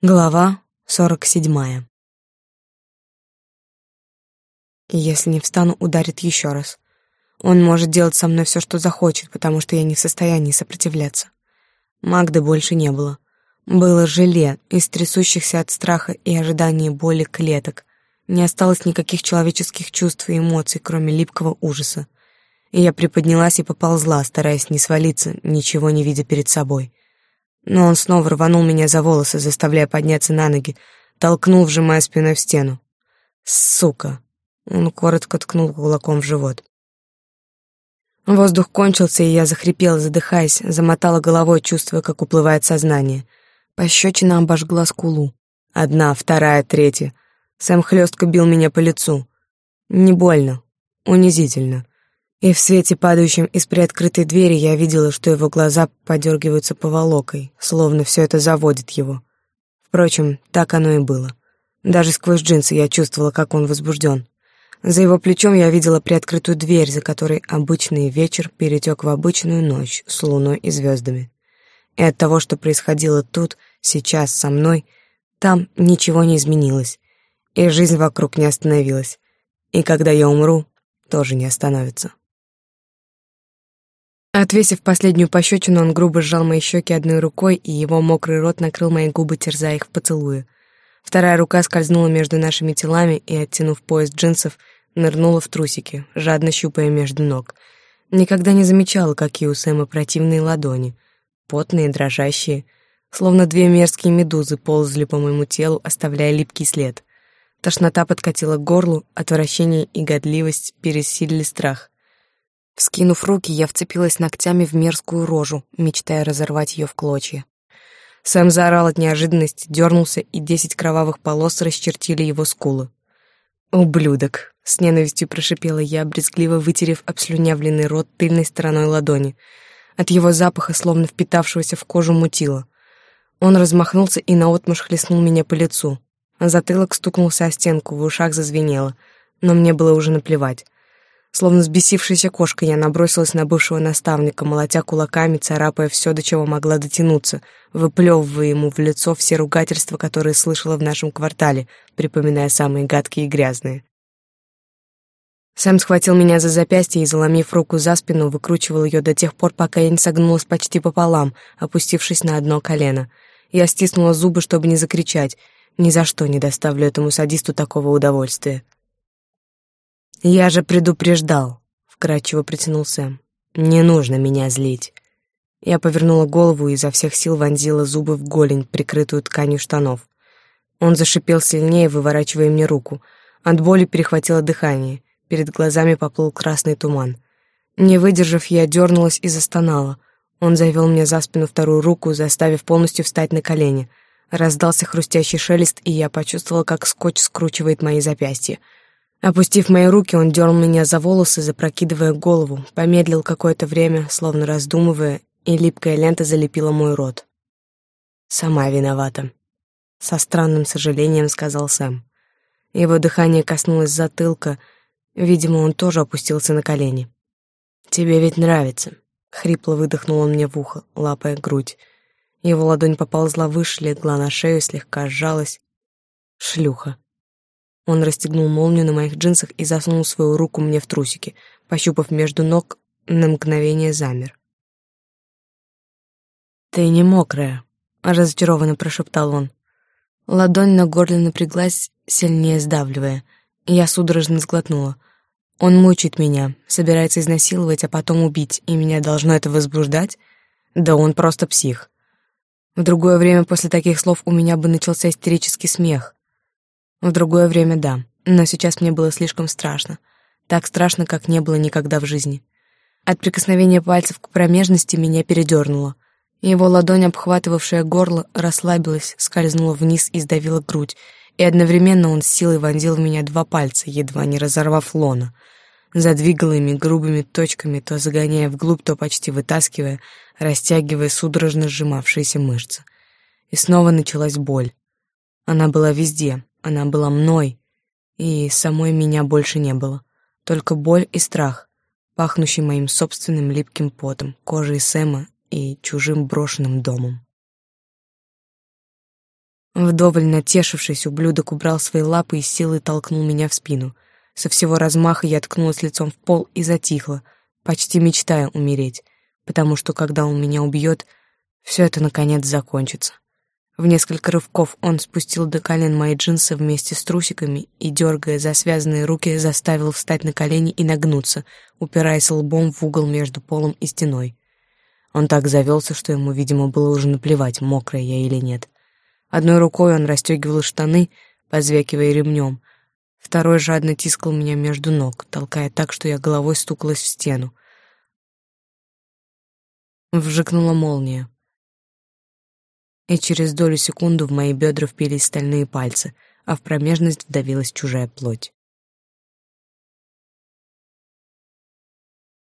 Глава сорок седьмая. Если не встану, ударит еще раз. Он может делать со мной все, что захочет, потому что я не в состоянии сопротивляться. Магды больше не было. Было желе из трясущихся от страха и ожидания боли клеток. Не осталось никаких человеческих чувств и эмоций, кроме липкого ужаса. И я приподнялась и поползла, стараясь не свалиться, ничего не видя перед собой но он снова рванул меня за волосы, заставляя подняться на ноги, толкнул, вжимая спиной в стену. «Сука!» Он коротко ткнул кулаком в живот. Воздух кончился, и я захрипела, задыхаясь, замотала головой, чувствуя, как уплывает сознание. Пощечина обожгла скулу. Одна, вторая, третья. Сэм хлестко бил меня по лицу. Не больно, унизительно и в свете, падающем из приоткрытой двери, я видела, что его глаза подергиваются поволокой, словно все это заводит его. Впрочем, так оно и было. Даже сквозь джинсы я чувствовала, как он возбужден. За его плечом я видела приоткрытую дверь, за которой обычный вечер перетек в обычную ночь с луной и звездами. И от того, что происходило тут, сейчас, со мной, там ничего не изменилось, и жизнь вокруг не остановилась. И когда я умру, тоже не остановится. Отвесив последнюю пощечину, он грубо сжал мои щеки одной рукой, и его мокрый рот накрыл мои губы, терзая их в поцелуе. Вторая рука скользнула между нашими телами и, оттянув пояс джинсов, нырнула в трусики, жадно щупая между ног. Никогда не замечала, какие у Сэма противные ладони, потные, дрожащие, словно две мерзкие медузы ползли по моему телу, оставляя липкий след. Тошнота подкатила к горлу, отвращение и годливость пересилили страх — Вскинув руки, я вцепилась ногтями в мерзкую рожу, мечтая разорвать ее в клочья. Сэм заорал от неожиданности, дернулся, и десять кровавых полос расчертили его скулы. «Ублюдок!» — с ненавистью прошипела я, брезгливо вытерев обслюнявленный рот тыльной стороной ладони. От его запаха, словно впитавшегося в кожу, мутило. Он размахнулся и наотмашь хлестнул меня по лицу. Затылок стукнулся о стенку, в ушах зазвенело, но мне было уже наплевать. Словно сбесившаяся кошка, я набросилась на бывшего наставника, молотя кулаками, царапая все, до чего могла дотянуться, выплевывая ему в лицо все ругательства, которые слышала в нашем квартале, припоминая самые гадкие и грязные. Сэм схватил меня за запястье и, заломив руку за спину, выкручивал ее до тех пор, пока я не согнулась почти пополам, опустившись на одно колено. Я стиснула зубы, чтобы не закричать. Ни за что не доставлю этому садисту такого удовольствия. «Я же предупреждал», — вкрадчиво притянул Сэм. «Не нужно меня злить». Я повернула голову и изо всех сил вонзила зубы в голень, прикрытую тканью штанов. Он зашипел сильнее, выворачивая мне руку. От боли перехватило дыхание. Перед глазами поплыл красный туман. Не выдержав, я дернулась и застонала. Он завел мне за спину вторую руку, заставив полностью встать на колени. Раздался хрустящий шелест, и я почувствовала, как скотч скручивает мои запястья — Опустив мои руки, он дернул меня за волосы, запрокидывая голову, помедлил какое-то время, словно раздумывая, и липкая лента залепила мой рот. «Сама виновата», — со странным сожалением сказал Сэм. Его дыхание коснулось затылка, видимо, он тоже опустился на колени. «Тебе ведь нравится», — хрипло выдохнул он мне в ухо, лапая грудь. Его ладонь поползла выше, легла на шею, слегка сжалась. «Шлюха», он расстегнул молнию на моих джинсах и засунул свою руку мне в трусики, пощупав между ног, на мгновение замер. «Ты не мокрая», — разочарованно прошептал он. Ладонь на горле напряглась, сильнее сдавливая. Я судорожно сглотнула. Он мучает меня, собирается изнасиловать, а потом убить, и меня должно это возбуждать? Да он просто псих. В другое время после таких слов у меня бы начался истерический смех. В другое время да, но сейчас мне было слишком страшно. Так страшно, как не было никогда в жизни. От прикосновения пальцев к промежности меня передернуло. Его ладонь, обхватывавшая горло, расслабилась, скользнула вниз и сдавила грудь, и одновременно он с силой вонзил в меня два пальца, едва не разорвав лона. Задвигал ими грубыми точками, то загоняя вглубь, то почти вытаскивая, растягивая судорожно сжимавшиеся мышцы. И снова началась боль. Она была везде, она была мной, и самой меня больше не было. Только боль и страх, пахнущий моим собственным липким потом, кожей Сэма и чужим брошенным домом. Вдоволь натешившись, ублюдок убрал свои лапы и силой толкнул меня в спину. Со всего размаха я ткнулась лицом в пол и затихла, почти мечтая умереть, потому что когда он меня убьет, все это наконец закончится. В несколько рывков он спустил до колен мои джинсы вместе с трусиками и, дергая за связанные руки, заставил встать на колени и нагнуться, упираясь лбом в угол между полом и стеной. Он так завелся, что ему, видимо, было уже наплевать, мокрая я или нет. Одной рукой он расстегивал штаны, позвякивая ремнем, второй жадно тискал меня между ног, толкая так, что я головой стукалась в стену. Вжикнула молния и через долю секунды в мои бедра впились стальные пальцы, а в промежность вдавилась чужая плоть.